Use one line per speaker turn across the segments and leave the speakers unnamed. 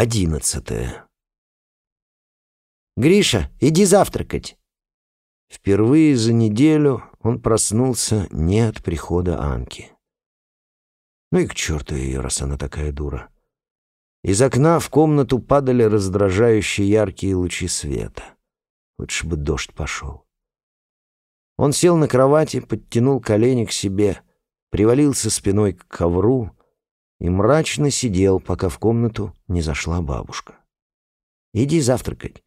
Одиннадцатое.
«Гриша, иди завтракать!»
Впервые за неделю он проснулся не от прихода Анки. Ну и к черту ее, раз она такая дура. Из окна в комнату падали раздражающие яркие лучи света. Лучше бы дождь пошел. Он сел на кровати, подтянул колени к себе, привалился спиной к ковру и мрачно сидел, пока в комнату не зашла бабушка. «Иди завтракать».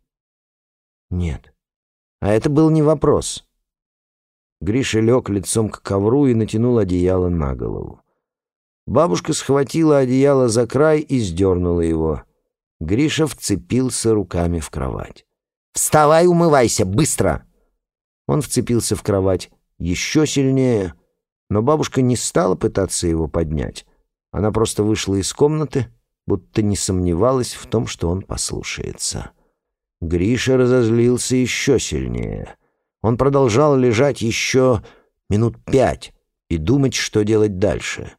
«Нет». А это был не вопрос. Гриша лег лицом к ковру и натянул одеяло на голову. Бабушка схватила одеяло за край и сдернула его. Гриша вцепился руками в кровать.
«Вставай, умывайся, быстро!»
Он вцепился в кровать еще сильнее, но бабушка не стала пытаться его поднять. Она просто вышла из комнаты, будто не сомневалась в том, что он послушается. Гриша разозлился еще сильнее. Он продолжал лежать еще минут пять и думать, что делать дальше.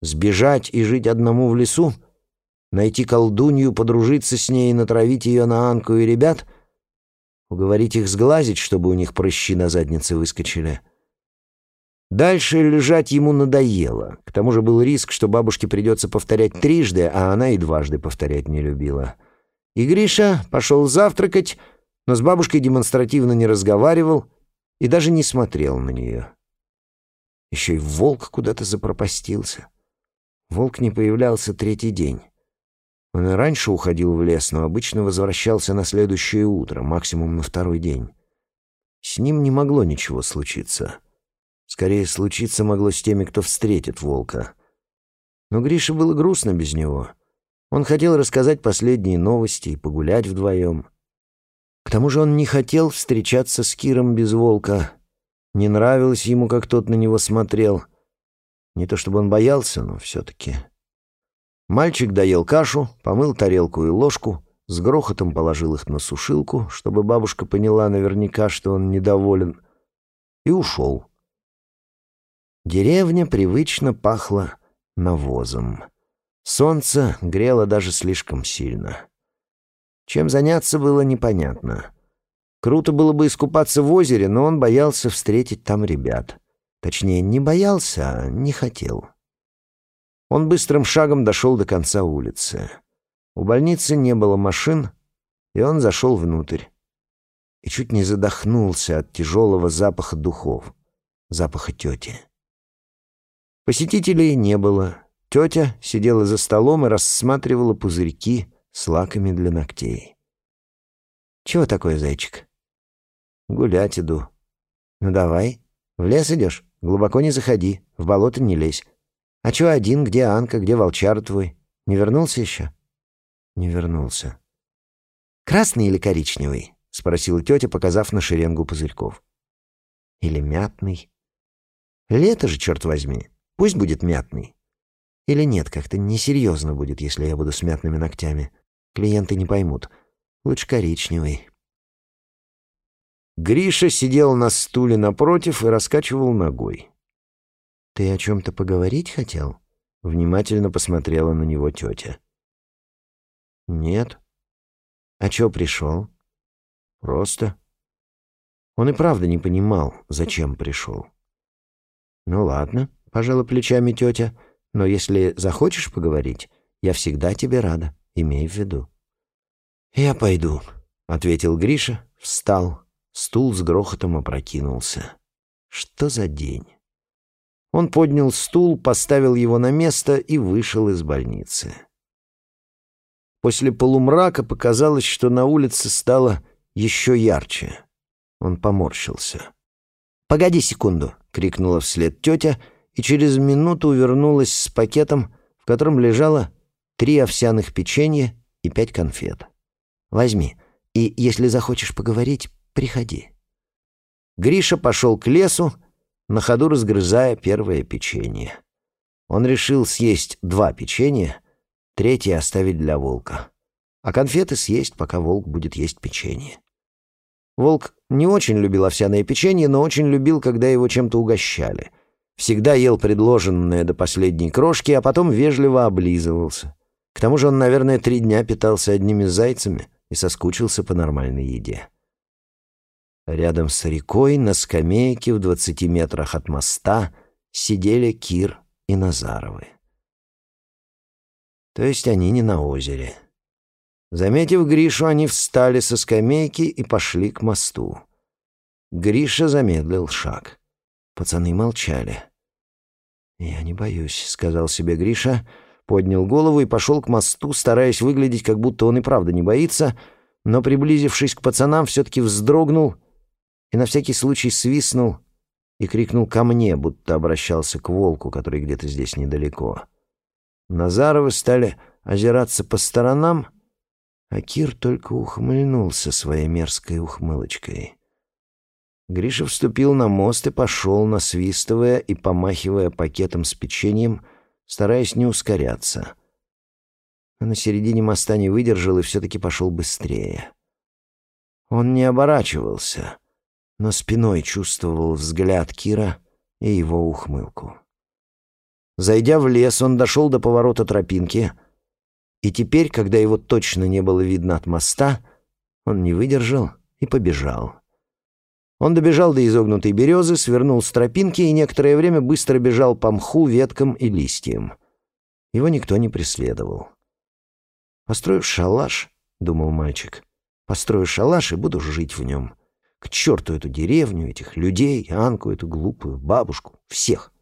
Сбежать и жить одному в лесу? Найти колдунью, подружиться с ней и натравить ее на Анку и ребят? Уговорить их сглазить, чтобы у них прыщи на заднице выскочили? Дальше лежать ему надоело. К тому же был риск, что бабушке придется повторять трижды, а она и дважды повторять не любила. — и Гриша пошел завтракать, но с бабушкой демонстративно не разговаривал и даже не смотрел на нее. Еще и волк куда-то запропастился. Волк не появлялся третий день. Он и раньше уходил в лес, но обычно возвращался на следующее утро, максимум на второй день. С ним не могло ничего случиться. Скорее, случиться могло с теми, кто встретит волка. Но Грише было грустно без него. Он хотел рассказать последние новости и погулять вдвоем. К тому же он не хотел встречаться с Киром без волка. Не нравилось ему, как тот на него смотрел. Не то чтобы он боялся, но все-таки. Мальчик доел кашу, помыл тарелку и ложку, с грохотом положил их на сушилку, чтобы бабушка поняла наверняка, что он недоволен, и ушел. Деревня привычно пахла навозом. Солнце грело даже слишком сильно. Чем заняться было непонятно. Круто было бы искупаться в озере, но он боялся встретить там ребят. Точнее, не боялся, а не хотел. Он быстрым шагом дошел до конца улицы. У больницы не было машин, и он зашел внутрь. И чуть не задохнулся от тяжелого запаха духов, запаха тети. Посетителей не было, Тетя сидела за столом и рассматривала пузырьки с лаками для ногтей. «Чего такое, зайчик?» «Гулять иду». «Ну давай. В лес идешь? Глубоко не заходи, в болото не лезь. А чего один? Где Анка? Где волчар твой? Не вернулся еще?» «Не вернулся». «Красный или коричневый?» — спросила тетя, показав на шеренгу пузырьков. «Или мятный?» «Лето же, черт возьми. Пусть будет мятный». Или нет, как-то несерьезно будет, если я буду с мятными ногтями. Клиенты не поймут. Лучше коричневый. Гриша сидел на стуле напротив и раскачивал ногой. «Ты о чем-то поговорить хотел?» Внимательно посмотрела на него тетя. «Нет». «А чё пришел?» «Просто». Он и правда не понимал, зачем пришел. «Ну ладно», — пожала плечами тетя, — но если захочешь поговорить, я всегда тебе рада, имей в виду». «Я пойду», — ответил Гриша, встал. Стул с грохотом опрокинулся. «Что за день?» Он поднял стул, поставил его на место и вышел из больницы. После полумрака показалось, что на улице стало еще ярче. Он поморщился. «Погоди секунду!» — крикнула вслед тетя — и через минуту вернулась с пакетом, в котором лежало три овсяных печенья и пять конфет. «Возьми, и если захочешь поговорить, приходи». Гриша пошел к лесу, на ходу разгрызая первое печенье. Он решил съесть два печенья, третье оставить для волка, а конфеты съесть, пока волк будет есть печенье. Волк не очень любил овсяное печенье, но очень любил, когда его чем-то угощали — Всегда ел предложенное до последней крошки, а потом вежливо облизывался. К тому же он, наверное, три дня питался одними зайцами и соскучился по нормальной еде. Рядом с рекой на скамейке в двадцати метрах от моста сидели Кир и Назаровы. То есть они не на озере. Заметив Гришу, они встали со скамейки и пошли к мосту. Гриша замедлил шаг. Пацаны молчали. «Я не боюсь», — сказал себе Гриша, поднял голову и пошел к мосту, стараясь выглядеть, как будто он и правда не боится, но, приблизившись к пацанам, все-таки вздрогнул и на всякий случай свистнул и крикнул ко мне, будто обращался к волку, который где-то здесь недалеко. Назаровы стали озираться по сторонам, а Кир только ухмыльнулся своей мерзкой ухмылочкой. Гриша вступил на мост и пошел, насвистывая и помахивая пакетом с печеньем, стараясь не ускоряться. А на середине моста не выдержал и все-таки пошел быстрее. Он не оборачивался, но спиной чувствовал взгляд Кира и его ухмылку. Зайдя в лес, он дошел до поворота тропинки, и теперь, когда его точно не было видно от моста, он не выдержал и побежал. Он добежал до изогнутой березы, свернул с тропинки и некоторое время быстро бежал по мху, веткам и листьям. Его никто не преследовал. «Построю шалаш», — думал мальчик, — «построю шалаш и буду жить в нем. К черту эту деревню, этих людей, Анку эту глупую, бабушку, всех».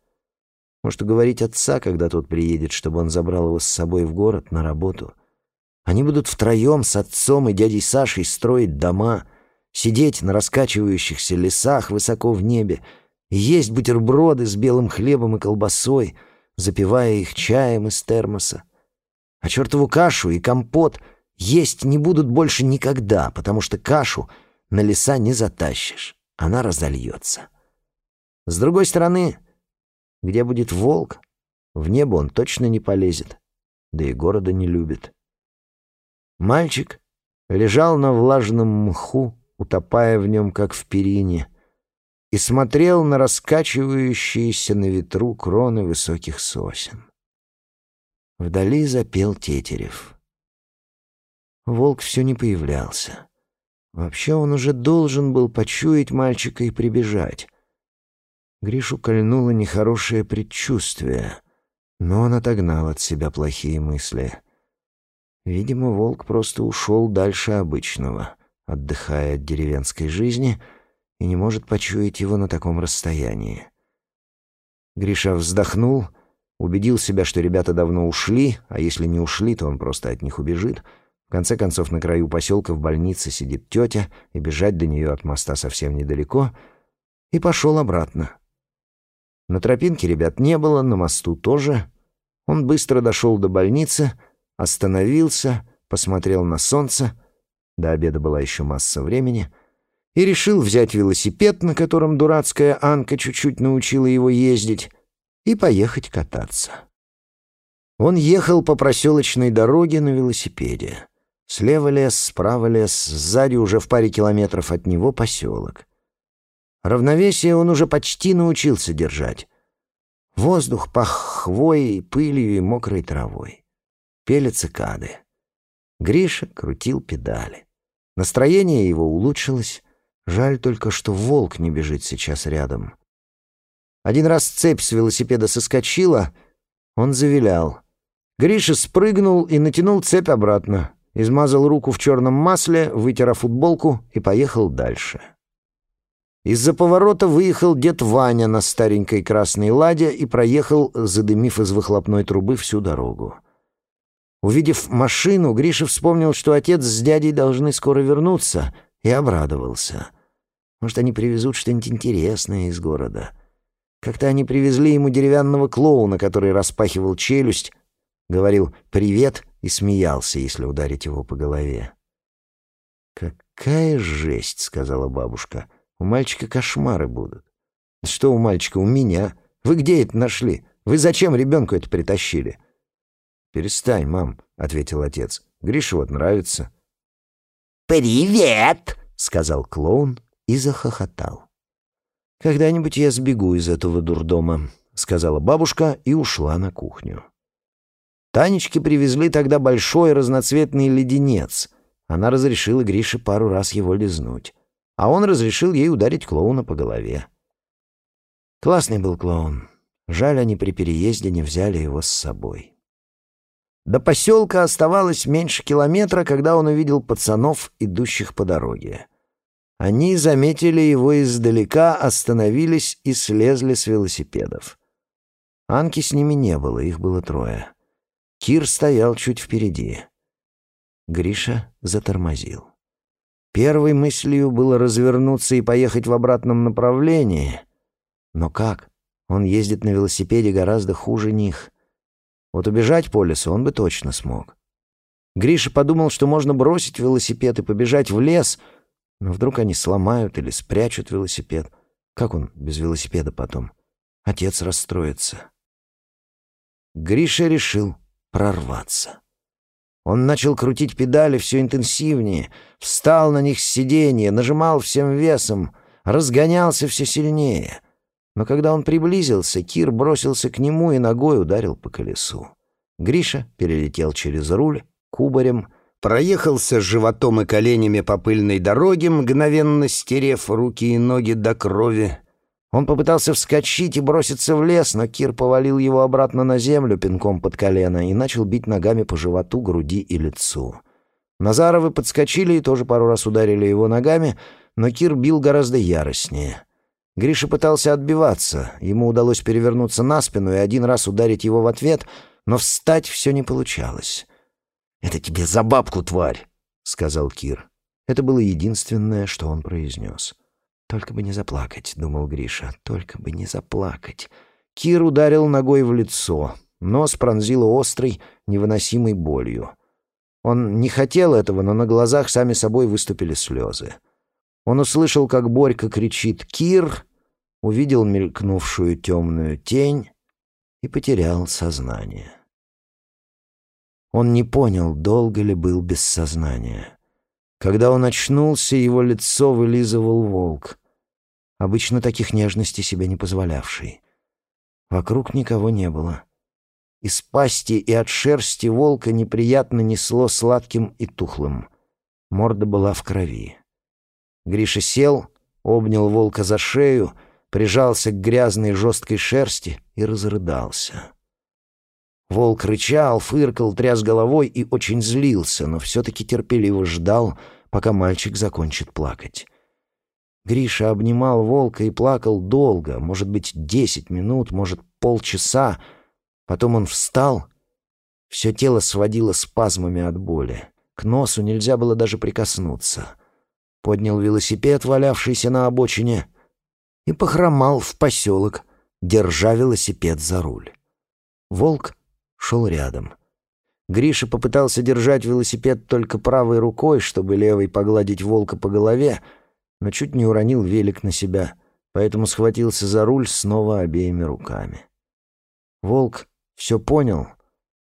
Может, уговорить отца, когда тот приедет, чтобы он забрал его с собой в город на работу. Они будут втроем с отцом и дядей Сашей строить дома — сидеть на раскачивающихся лесах высоко в небе, есть бутерброды с белым хлебом и колбасой, запивая их чаем из термоса. А чертову кашу и компот есть не будут больше никогда, потому что кашу на леса не затащишь, она разольется. С другой стороны, где будет волк, в небо он точно не полезет, да и города не любит. Мальчик лежал на влажном мху, утопая в нем, как в перине, и смотрел на раскачивающиеся на ветру кроны высоких сосен. Вдали запел Тетерев. Волк все не появлялся. Вообще он уже должен был почуять мальчика и прибежать. Гришу кольнуло нехорошее предчувствие, но он отогнал от себя плохие мысли. Видимо, волк просто ушел дальше обычного — отдыхая от деревенской жизни, и не может почуять его на таком расстоянии. Гриша вздохнул, убедил себя, что ребята давно ушли, а если не ушли, то он просто от них убежит. В конце концов, на краю поселка в больнице сидит тетя, и бежать до нее от моста совсем недалеко, и пошел обратно. На тропинке ребят не было, на мосту тоже. Он быстро дошел до больницы, остановился, посмотрел на солнце — до обеда была еще масса времени, и решил взять велосипед, на котором дурацкая Анка чуть-чуть научила его ездить, и поехать кататься. Он ехал по проселочной дороге на велосипеде. Слева лес, справа лес, сзади уже в паре километров от него поселок. Равновесие он уже почти научился держать. Воздух пах хвоей, пылью и мокрой травой. Пели цикады. Гриша крутил педали. Настроение его улучшилось. Жаль только, что волк не бежит сейчас рядом. Один раз цепь с велосипеда соскочила, он завилял. Гриша спрыгнул и натянул цепь обратно, измазал руку в черном масле, вытер футболку и поехал дальше. Из-за поворота выехал дед Ваня на старенькой красной ладе и проехал, задымив из выхлопной трубы всю дорогу. Увидев машину, Гриша вспомнил, что отец с дядей должны скоро вернуться, и обрадовался. Может, они привезут что-нибудь интересное из города. Как-то они привезли ему деревянного клоуна, который распахивал челюсть, говорил «привет» и смеялся, если ударить его по голове. «Какая жесть!» — сказала бабушка. «У мальчика кошмары будут». «Что у мальчика? У меня. Вы где это нашли? Вы зачем ребенку это притащили?» «Перестань, мам», — ответил отец. «Гриша вот нравится».
«Привет!»
— сказал клоун и захохотал. «Когда-нибудь я сбегу из этого дурдома», — сказала бабушка и ушла на кухню. Танечке привезли тогда большой разноцветный леденец. Она разрешила Грише пару раз его лизнуть. А он разрешил ей ударить клоуна по голове. Классный был клоун. Жаль, они при переезде не взяли его с собой. До поселка оставалось меньше километра, когда он увидел пацанов, идущих по дороге. Они заметили его издалека, остановились и слезли с велосипедов. Анки с ними не было, их было трое. Кир стоял чуть впереди. Гриша затормозил. Первой мыслью было развернуться и поехать в обратном направлении. Но как? Он ездит на велосипеде гораздо хуже них. Вот убежать по лесу он бы точно смог. Гриша подумал, что можно бросить велосипед и побежать в лес, но вдруг они сломают или спрячут велосипед. Как он без велосипеда потом? Отец расстроится. Гриша решил прорваться. Он начал крутить педали все интенсивнее, встал на них с сиденья, нажимал всем весом, разгонялся все сильнее. Но когда он приблизился, Кир бросился к нему и ногой ударил по колесу. Гриша перелетел через руль, кубарем, проехался животом и коленями по пыльной дороге, мгновенно стерев руки и ноги до крови. Он попытался вскочить и броситься в лес, но Кир повалил его обратно на землю пинком под колено и начал бить ногами по животу, груди и лицу. Назаровы подскочили и тоже пару раз ударили его ногами, но Кир бил гораздо яростнее. Гриша пытался отбиваться. Ему удалось перевернуться на спину и один раз ударить его в ответ, но встать все не получалось. «Это тебе за бабку, тварь!» — сказал Кир. Это было единственное, что он произнес. «Только бы не заплакать», — думал Гриша, — «только бы не заплакать». Кир ударил ногой в лицо. Нос пронзило острой, невыносимой болью. Он не хотел этого, но на глазах сами собой выступили слезы. Он услышал, как Борька кричит «Кир!», увидел мелькнувшую темную тень и потерял сознание. Он не понял, долго ли был без сознания. Когда он очнулся, его лицо вылизывал волк, обычно таких нежностей себе не позволявший. Вокруг никого не было. Из пасти и от шерсти волка неприятно несло сладким и тухлым. Морда была в крови. Гриша сел, обнял волка за шею, прижался к грязной жесткой шерсти и разрыдался. Волк рычал, фыркал, тряс головой и очень злился, но все-таки терпеливо ждал, пока мальчик закончит плакать. Гриша обнимал волка и плакал долго, может быть, десять минут, может, полчаса. Потом он встал. Все тело сводило спазмами от боли. К носу нельзя было даже прикоснуться — поднял велосипед, валявшийся на обочине, и похромал в поселок, держа велосипед за руль. Волк шел рядом. Гриша попытался держать велосипед только правой рукой, чтобы левой погладить волка по голове, но чуть не уронил велик на себя, поэтому схватился за руль снова обеими руками. Волк все понял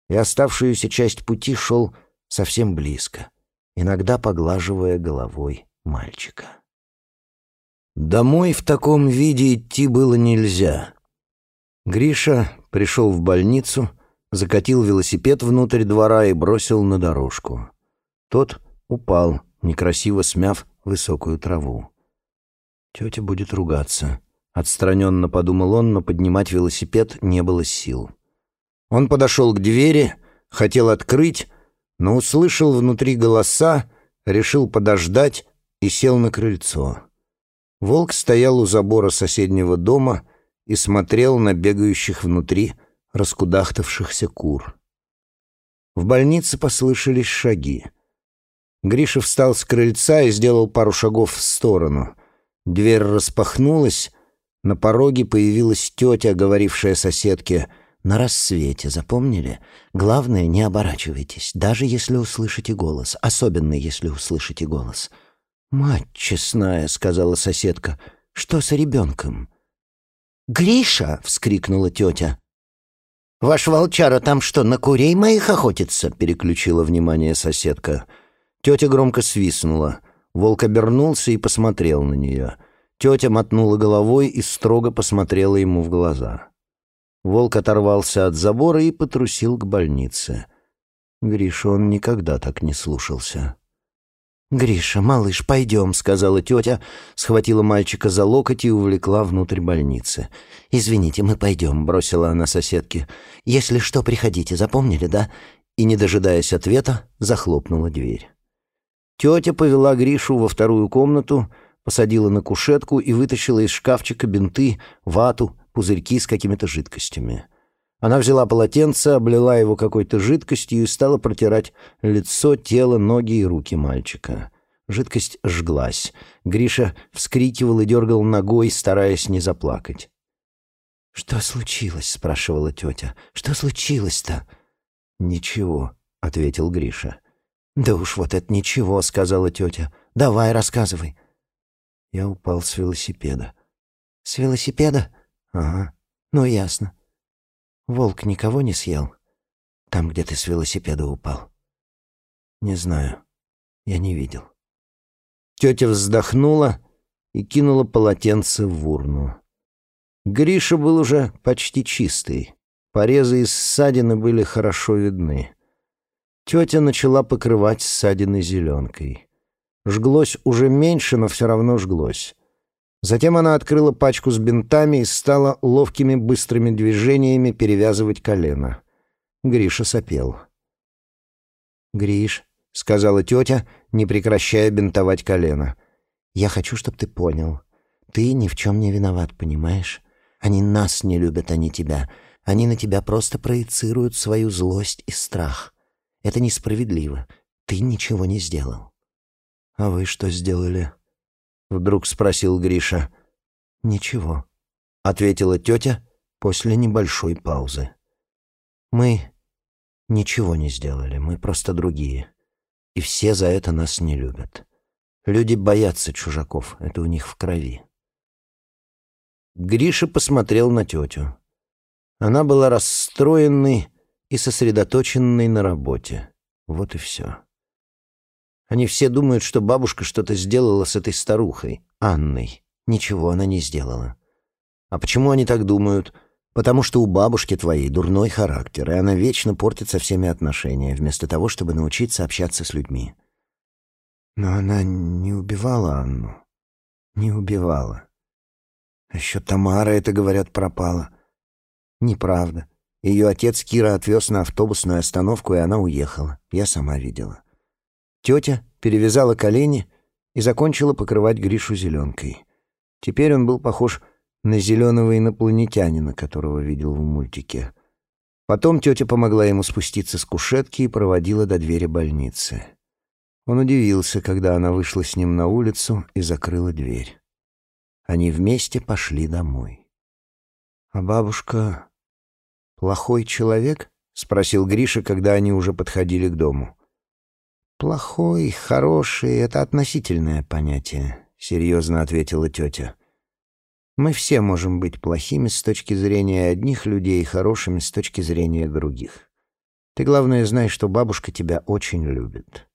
и оставшуюся часть пути шел совсем близко, иногда поглаживая головой мальчика. Домой в таком виде идти было нельзя. Гриша пришел в больницу, закатил велосипед внутрь двора и бросил на дорожку. Тот упал, некрасиво смяв высокую траву. Тетя будет ругаться. Отстраненно подумал он, но поднимать велосипед не было сил. Он подошел к двери, хотел открыть, но услышал внутри голоса, решил подождать и сел на крыльцо. Волк стоял у забора соседнего дома и смотрел на бегающих внутри раскудахтавшихся кур. В больнице послышались шаги. Гриша встал с крыльца и сделал пару шагов в сторону. Дверь распахнулась, на пороге появилась тетя, говорившая соседке «На рассвете, запомнили? Главное, не оборачивайтесь, даже если услышите голос, особенно если услышите голос». «Мать честная», — сказала соседка, — «что с ребенком?» «Гриша!» — вскрикнула тетя. «Ваш волчара там что, на курей моих охотится?» — переключила внимание соседка. Тетя громко свистнула. Волк обернулся и посмотрел на нее. Тетя мотнула головой и строго посмотрела ему в глаза. Волк оторвался от забора и потрусил к больнице. Гриша он никогда так не слушался.
«Гриша, малыш, пойдем», — сказала тетя, схватила мальчика за локоть и увлекла внутрь больницы. «Извините, мы пойдем», — бросила она соседке. «Если что, приходите, запомнили, да?» И, не дожидаясь ответа, захлопнула дверь.
Тетя повела Гришу во вторую комнату, посадила на кушетку и вытащила из шкафчика бинты, вату, пузырьки с какими-то жидкостями. Она взяла полотенце, облила его какой-то жидкостью и стала протирать лицо, тело, ноги и руки мальчика. Жидкость жглась. Гриша вскрикивал и дергал ногой, стараясь не заплакать.
«Что случилось?» — спрашивала тетя. «Что случилось-то?»
«Ничего», — ответил Гриша.
«Да уж вот это ничего», — сказала тетя. «Давай, рассказывай».
Я упал с велосипеда.
«С велосипеда?»
«Ага».
«Ну, ясно. Волк никого не съел? Там, где ты с велосипеда упал?»
«Не знаю. Я не видел». Тетя вздохнула и кинула полотенце в урну. Гриша был уже почти чистый. Порезы и ссадины были хорошо видны. Тетя начала покрывать ссадины зеленкой. Жглось уже меньше, но все равно жглось. Затем она открыла пачку с бинтами и стала ловкими быстрыми движениями перевязывать колено. Гриша сопел.
«Гриш», — сказала тетя, не прекращая бинтовать колено, — «я хочу, чтобы ты понял. Ты ни в чем не виноват, понимаешь? Они нас не любят, не тебя. Они на тебя просто проецируют свою злость и страх. Это несправедливо. Ты ничего не сделал.
«А вы что сделали?» — вдруг спросил Гриша.
«Ничего», —
ответила тетя после небольшой паузы.
«Мы ничего не сделали, мы просто другие. И все за это нас не любят. Люди боятся чужаков, это у них в крови».
Гриша посмотрел на тетю. Она была расстроенной и сосредоточенной на работе. Вот и все. Они все думают, что бабушка что-то сделала с этой старухой, Анной. Ничего она не сделала. А почему они так думают? Потому что у бабушки твоей дурной характер, и она вечно портит со всеми отношения, вместо того, чтобы научиться общаться с людьми.
Но она не убивала Анну. Не убивала. А еще Тамара, это, говорят, пропала. Неправда. Ее отец Кира отвез на автобусную остановку, и она уехала. Я сама видела.
Тетя перевязала колени и закончила покрывать Гришу зеленкой. Теперь он был похож на зеленого инопланетянина, которого видел в мультике. Потом тетя помогла ему спуститься с кушетки и проводила до двери больницы. Он удивился, когда она вышла с ним на улицу и закрыла дверь. Они вместе пошли домой. «А бабушка плохой человек?» — спросил Гриша, когда они уже подходили к дому.
«Плохой, хороший — это относительное понятие», — серьезно ответила тетя. «Мы все можем быть плохими с точки зрения одних людей и хорошими с точки зрения других. Ты, главное, знай, что бабушка тебя очень любит».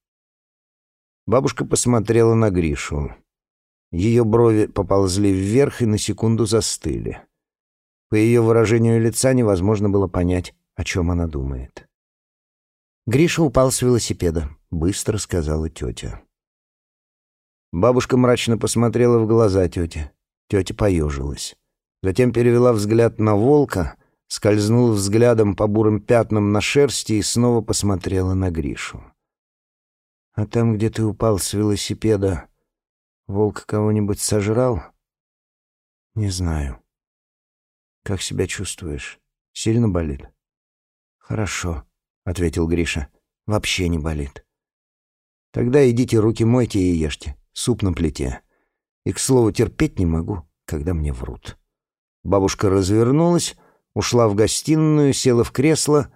Бабушка посмотрела на Гришу. Ее брови поползли вверх и на секунду застыли. По ее выражению лица невозможно было понять, о чем она думает.
Гриша упал с велосипеда. — быстро сказала тетя.
Бабушка мрачно посмотрела в глаза тети. Тетя поежилась. Затем перевела взгляд на волка, скользнула взглядом по бурым пятнам на шерсти и снова посмотрела на Гришу. «А там, где ты упал с велосипеда, волк кого-нибудь сожрал?» «Не знаю. Как себя чувствуешь? Сильно болит?»
«Хорошо», — ответил Гриша. «Вообще не болит».
Тогда идите руки мойте и ешьте. Суп на плите. И, к слову, терпеть не могу, когда мне врут. Бабушка развернулась, ушла в гостиную, села в кресло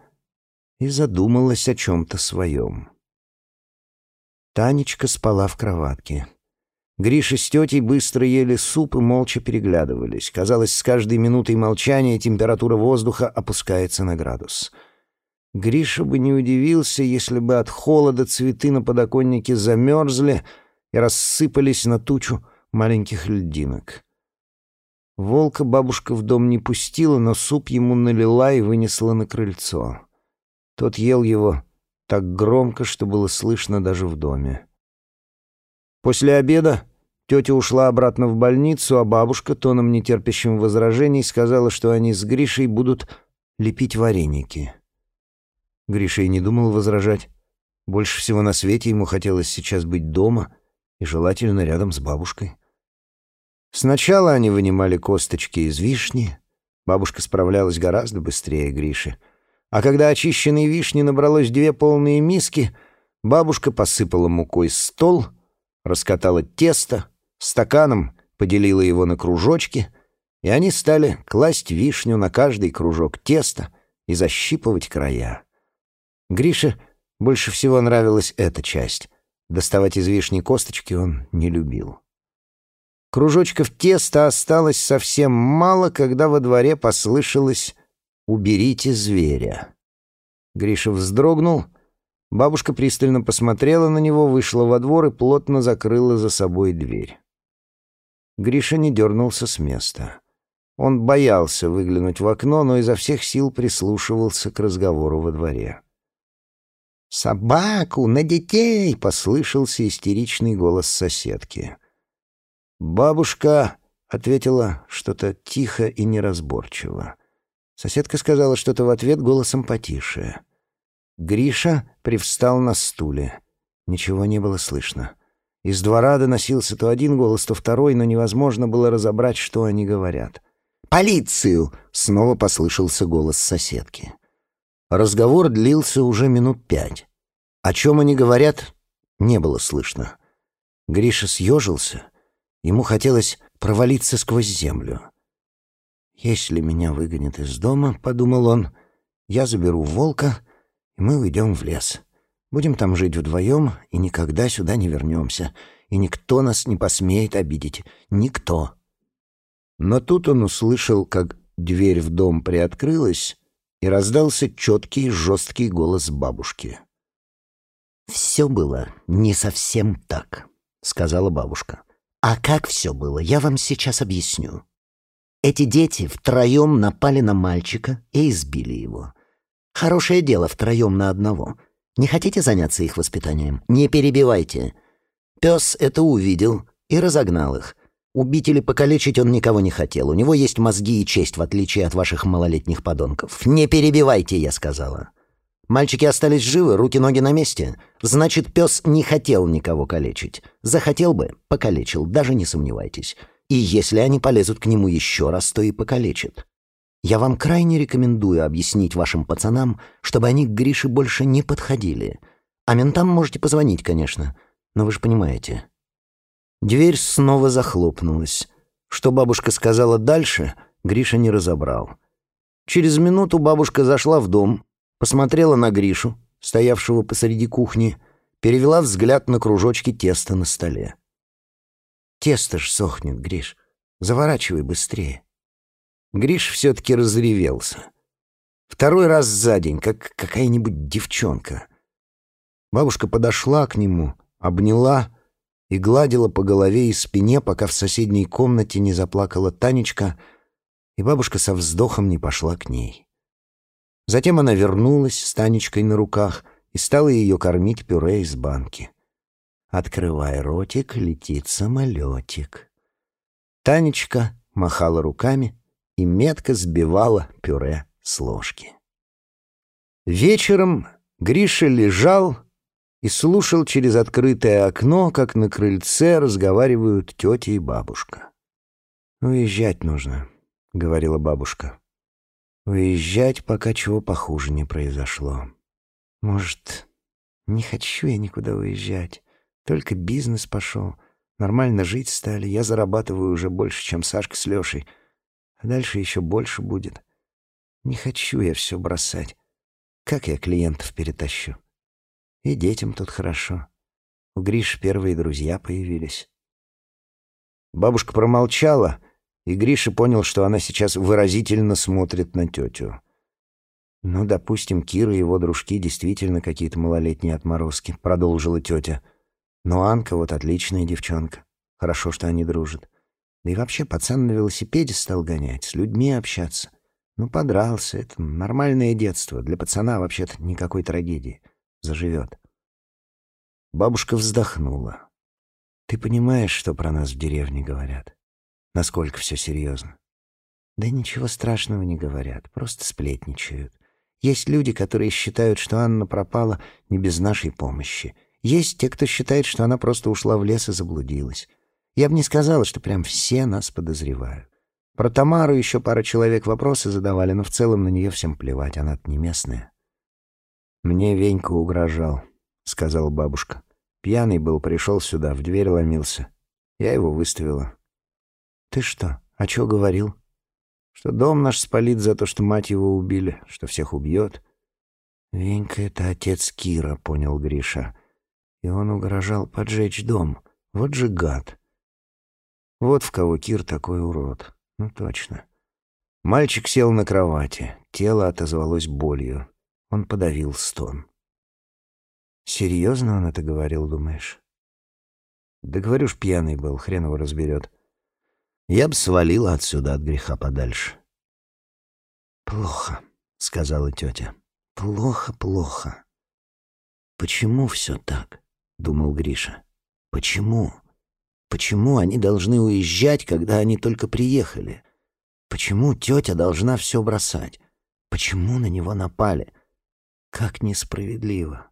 и задумалась о чем-то своем. Танечка спала в кроватке. Гриша с тетей быстро ели суп и молча переглядывались. Казалось, с каждой минутой молчания температура воздуха опускается на градус — Гриша бы не удивился, если бы от холода цветы на подоконнике замерзли и рассыпались на тучу маленьких льдинок. Волка бабушка в дом не пустила, но суп ему налила и вынесла на крыльцо. Тот ел его так громко, что было слышно даже в доме. После обеда тетя ушла обратно в больницу, а бабушка, тоном нетерпящим возражений, сказала, что они с Гришей будут лепить вареники. Гриша и не думал возражать. Больше всего на свете ему хотелось сейчас быть дома и желательно рядом с бабушкой. Сначала они вынимали косточки из вишни. Бабушка справлялась гораздо быстрее Гриши. А когда очищенной вишни набралось две полные миски, бабушка посыпала мукой стол, раскатала тесто, стаканом поделила его на кружочки, и они стали класть вишню на каждый кружок теста и защипывать края. Грише больше всего нравилась эта часть. Доставать из вишни косточки он не любил. Кружочков теста осталось совсем мало, когда во дворе послышалось «Уберите зверя». Гриша вздрогнул. Бабушка пристально посмотрела на него, вышла во двор и плотно закрыла за собой дверь. Гриша не дернулся с места. Он боялся выглянуть в окно, но изо всех сил прислушивался к разговору во дворе. «Собаку! На детей!» — послышался истеричный голос соседки. «Бабушка!» — ответила что-то тихо и неразборчиво. Соседка сказала что-то в ответ голосом потише. Гриша привстал на стуле. Ничего не было слышно. Из двора доносился то один голос, то второй, но невозможно было разобрать, что они говорят. «Полицию!» — снова послышался голос соседки. Разговор длился уже минут пять. О чем они говорят, не было слышно. Гриша съежился Ему хотелось провалиться сквозь землю. «Если меня выгонят из дома, — подумал он, — я заберу волка, и мы уйдем в лес. Будем там жить вдвоем и никогда сюда не вернемся, и никто нас не посмеет обидеть. Никто». Но тут он услышал, как дверь в дом приоткрылась, и раздался четкий жесткий голос бабушки. «Все было не совсем так», — сказала бабушка. А как все было, я вам сейчас объясню. Эти дети втроем напали на мальчика и избили его. Хорошее дело втроем на одного. Не хотите заняться их воспитанием? Не перебивайте. Пес это увидел и разогнал их. Убить или покалечить он никого не хотел. У него есть мозги и честь, в отличие от ваших малолетних подонков. Не перебивайте, я сказала. Мальчики остались живы, руки-ноги на месте. Значит, пес не хотел никого калечить. Захотел бы, покалечил, даже не сомневайтесь. И если они полезут к нему еще раз, то и покалечат. Я вам крайне рекомендую объяснить вашим пацанам, чтобы они к Грише больше не подходили. А ментам можете позвонить, конечно, но вы же понимаете. Дверь снова захлопнулась. Что бабушка сказала дальше, Гриша не разобрал. Через минуту бабушка зашла в дом, посмотрела на Гришу, стоявшего посреди кухни, перевела взгляд на кружочки теста на столе. «Тесто ж сохнет, Гриш. Заворачивай быстрее». Гриш все-таки разревелся. Второй раз за день, как какая-нибудь девчонка. Бабушка подошла к нему, обняла и гладила по голове и спине, пока в соседней комнате не заплакала Танечка, и бабушка со вздохом не пошла к ней. Затем она вернулась с Танечкой на руках и стала ее кормить пюре из банки. «Открывай ротик, летит самолетик». Танечка махала руками и метко сбивала пюре с ложки. Вечером Гриша лежал и слушал через открытое окно, как на крыльце разговаривают тетя и бабушка. «Уезжать нужно», — говорила бабушка. Уезжать, пока чего похуже не произошло. Может, не хочу я никуда уезжать. Только бизнес пошел. Нормально жить стали. Я зарабатываю уже больше, чем Сашка с Лешей. А дальше еще больше будет. Не хочу я все бросать. Как я клиентов перетащу? И детям тут хорошо. У Гриши первые друзья появились. Бабушка промолчала — и Гриша понял, что она сейчас выразительно смотрит на тетю. «Ну, допустим, Кира и его дружки действительно какие-то малолетние отморозки», — продолжила тетя. «Но Анка вот отличная девчонка. Хорошо, что они дружат.
Да и вообще пацан на велосипеде стал гонять, с людьми общаться. Ну, подрался, это нормальное детство. Для пацана вообще-то никакой трагедии. Заживет. Бабушка вздохнула. Ты понимаешь, что про нас в деревне говорят? Насколько все серьезно? Да ничего страшного не говорят, просто сплетничают. Есть люди, которые считают, что Анна пропала не без нашей помощи. Есть те, кто считает, что она просто ушла в лес и заблудилась. Я бы не сказала, что прям все нас подозревают. Про Тамару еще пара человек вопросы задавали, но в целом на нее всем плевать, она-то не местная. «Мне Венька угрожал», — сказала бабушка. «Пьяный был, пришел сюда, в дверь ломился. Я его выставила». «Ты что, а чё говорил?» «Что дом наш спалит за то, что мать его убили, что всех убьет». «Венька — это отец Кира», — понял Гриша. «И он угрожал поджечь дом. Вот же гад». Вот в кого Кир такой урод. Ну, точно. Мальчик сел на кровати. Тело отозвалось болью. Он подавил стон. «Серьезно он это говорил, думаешь?» «Да говорю ж, пьяный был, хрен его разберет. Я бы свалила отсюда от греха подальше». «Плохо», — сказала тетя. «Плохо, плохо». «Почему все так?» — думал Гриша. «Почему?» Почему они должны уезжать, когда они только приехали? Почему тетя должна все бросать? Почему на него напали? Как несправедливо.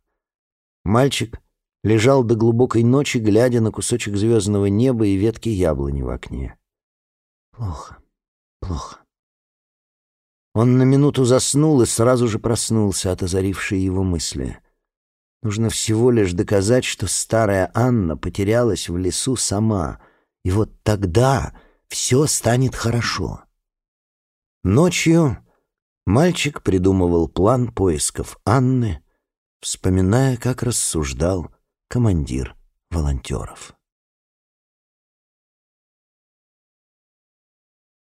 Мальчик лежал до глубокой ночи, глядя на кусочек звездного неба и ветки яблони в окне. Плохо, плохо. Он на минуту заснул и сразу же проснулся от озарившей его мысли — Нужно всего лишь доказать, что старая Анна потерялась в лесу сама, и вот тогда все станет хорошо. Ночью мальчик придумывал план поисков Анны, вспоминая, как рассуждал командир волонтеров.